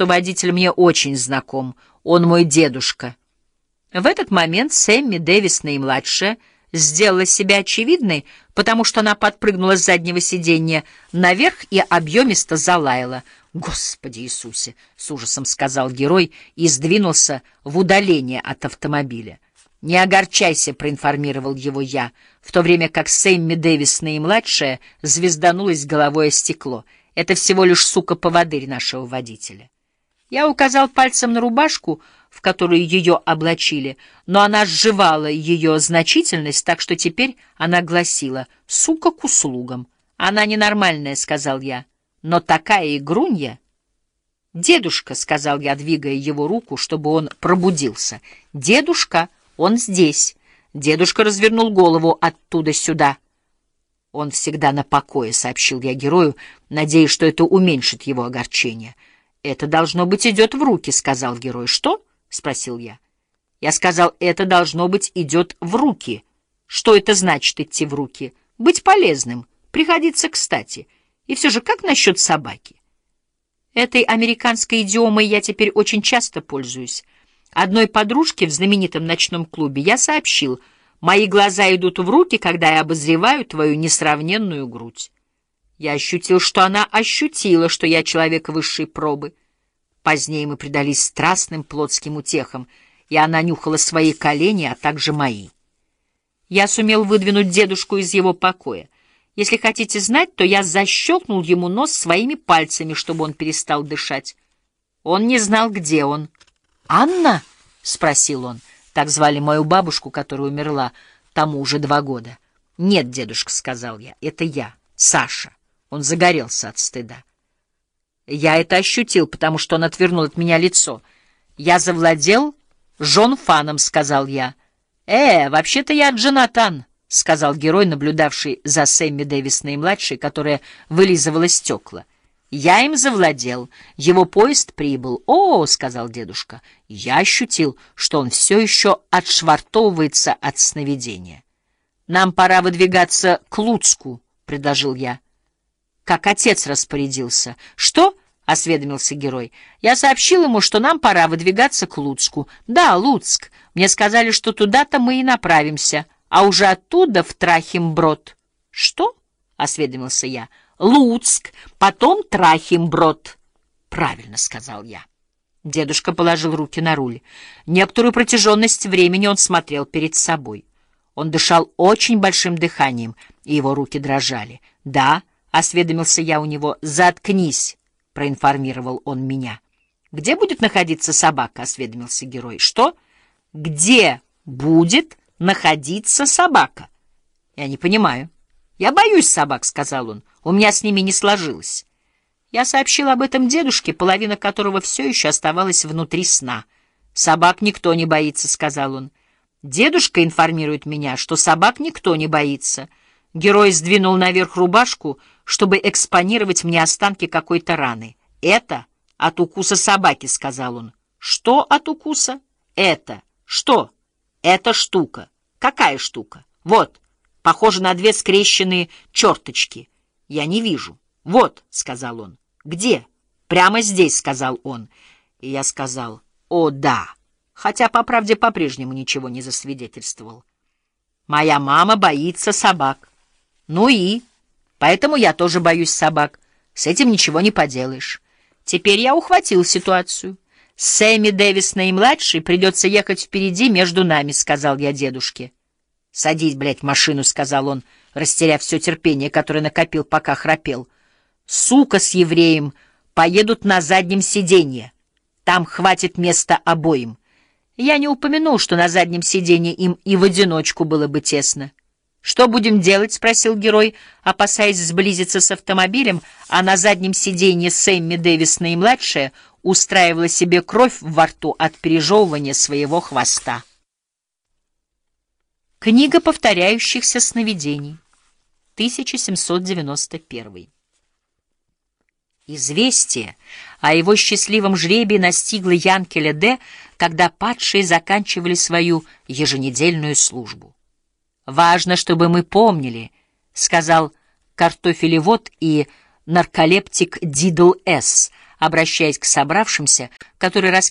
что водитель мне очень знаком. Он мой дедушка». В этот момент Сэмми Дэвис, наимладшая, сделала себя очевидной, потому что она подпрыгнула с заднего сиденья наверх и объемисто залаяла. «Господи Иисусе!» — с ужасом сказал герой и сдвинулся в удаление от автомобиля. «Не огорчайся», — проинформировал его я, в то время как Сэмми Дэвис, наимладшая, звезданулась головой о стекло. «Это всего лишь сука-поводырь нашего водителя». Я указал пальцем на рубашку, в которую ее облачили, но она сживала ее значительность, так что теперь она гласила «сука к услугам». «Она ненормальная», — сказал я, — «но такая игрунья». «Дедушка», — сказал я, двигая его руку, чтобы он пробудился. «Дедушка, он здесь». Дедушка развернул голову оттуда сюда. «Он всегда на покое», — сообщил я герою, надеясь, что это уменьшит его огорчение. «Это, должно быть, идет в руки», — сказал герой. «Что?» — спросил я. Я сказал, «Это, должно быть, идет в руки». Что это значит идти в руки? Быть полезным, приходиться кстати. И все же, как насчет собаки? Этой американской идиомой я теперь очень часто пользуюсь. Одной подружке в знаменитом ночном клубе я сообщил, «Мои глаза идут в руки, когда я обозреваю твою несравненную грудь». Я ощутил, что она ощутила, что я человек высшей пробы. Позднее мы предались страстным плотским утехам, и она нюхала свои колени, а также мои. Я сумел выдвинуть дедушку из его покоя. Если хотите знать, то я защелкнул ему нос своими пальцами, чтобы он перестал дышать. Он не знал, где он. «Анна?» — спросил он. Так звали мою бабушку, которая умерла тому уже два года. «Нет, дедушка», — сказал я, — «это я, Саша». Он загорелся от стыда. Я это ощутил, потому что он отвернул от меня лицо. «Я завладел Жон Фаном», — сказал я. «Э, вообще-то я Джонатан», — сказал герой, наблюдавший за Сэмми Дэвис наимладшей, которая вылизывала стекла. «Я им завладел. Его поезд прибыл». «О», — сказал дедушка, — я ощутил, что он все еще отшвартовывается от сновидения. «Нам пора выдвигаться к Луцку», — предложил я как отец распорядился. «Что?» — осведомился герой. «Я сообщил ему, что нам пора выдвигаться к Луцку». «Да, Луцк. Мне сказали, что туда-то мы и направимся, а уже оттуда в Трахимброд». «Что?» — осведомился я. «Луцк, потом Трахимброд». «Правильно», — сказал я. Дедушка положил руки на руль. Некоторую протяженность времени он смотрел перед собой. Он дышал очень большим дыханием, и его руки дрожали. «Да», — осведомился я у него. «Заткнись», — проинформировал он меня. «Где будет находиться собака?» — осведомился герой. «Что? Где будет находиться собака?» «Я не понимаю». «Я боюсь собак», — сказал он. «У меня с ними не сложилось». Я сообщил об этом дедушке, половина которого все еще оставалась внутри сна. «Собак никто не боится», — сказал он. «Дедушка информирует меня, что собак никто не боится». Герой сдвинул наверх рубашку, чтобы экспонировать мне останки какой-то раны. «Это от укуса собаки», — сказал он. «Что от укуса?» «Это. Что?» «Это штука». «Какая штука?» «Вот. Похоже на две скрещенные черточки». «Я не вижу». «Вот», — сказал он. «Где?» «Прямо здесь», — сказал он. И я сказал «О, да», хотя, по правде, по-прежнему ничего не засвидетельствовал. «Моя мама боится собак». Ну и? Поэтому я тоже боюсь собак. С этим ничего не поделаешь. Теперь я ухватил ситуацию. Сэмми Дэвис наимладший придется ехать впереди между нами, сказал я дедушке. Садись, блядь, в машину, сказал он, растеряв все терпение, которое накопил, пока храпел. Сука с евреем поедут на заднем сиденье. Там хватит места обоим. Я не упомянул, что на заднем сиденье им и в одиночку было бы тесно. «Что будем делать?» — спросил герой, опасаясь сблизиться с автомобилем, а на заднем сиденье Сэмми Дэвис наимладшая устраивала себе кровь во рту от пережевывания своего хвоста. Книга повторяющихся сновидений. 1791. Известие о его счастливом жребии настигло Янкеля Д., когда падшие заканчивали свою еженедельную службу. Важно, чтобы мы помнили, — сказал картофелевод и нарколептик Дидл С., обращаясь к собравшимся, которые раскинули